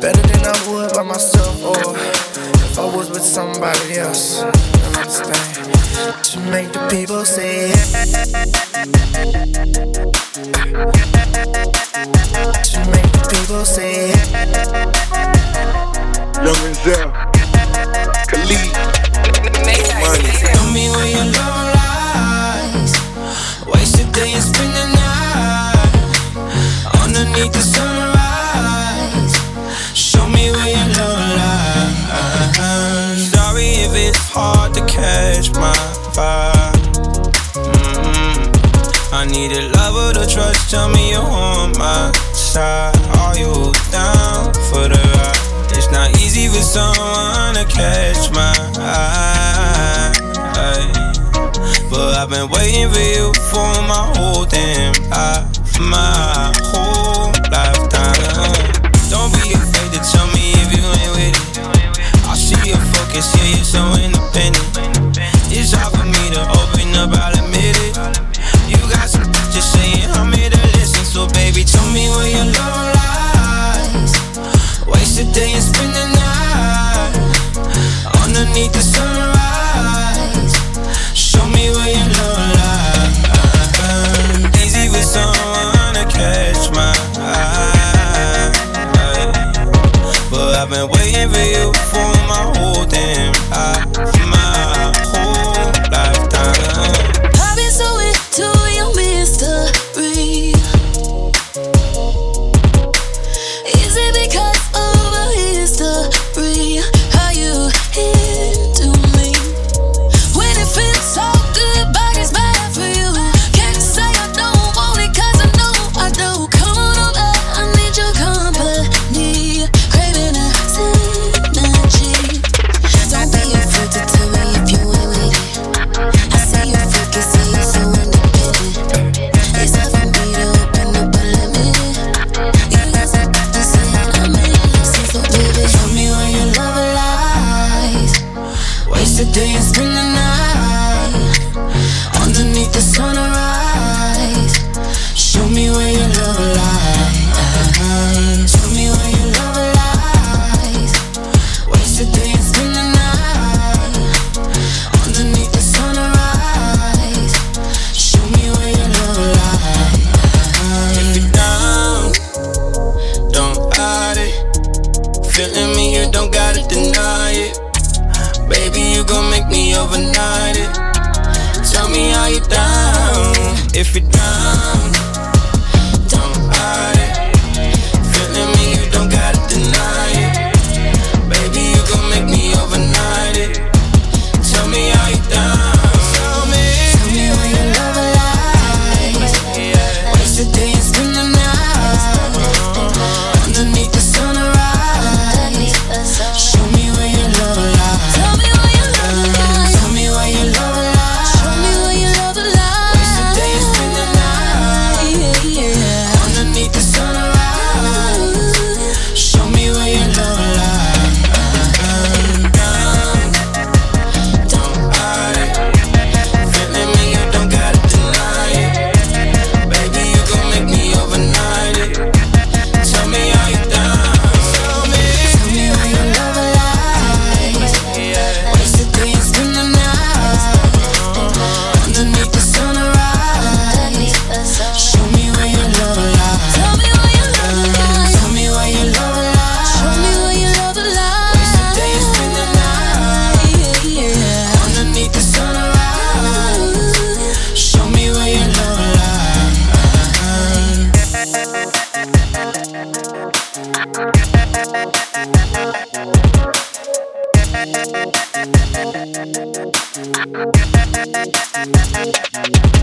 Better than I would by myself or if I was with somebody else. Understand. To make the people say yeah. trust, tell me you're on my side. Are you down for the ride? It's not easy for someone to catch my eye. But I've been waiting for you for my whole damn life. My whole for you for my whole damn life. feeling me, you don't gotta deny it. Baby, you gon' make me overnight it. Tell me how you down, if you down. Thank you.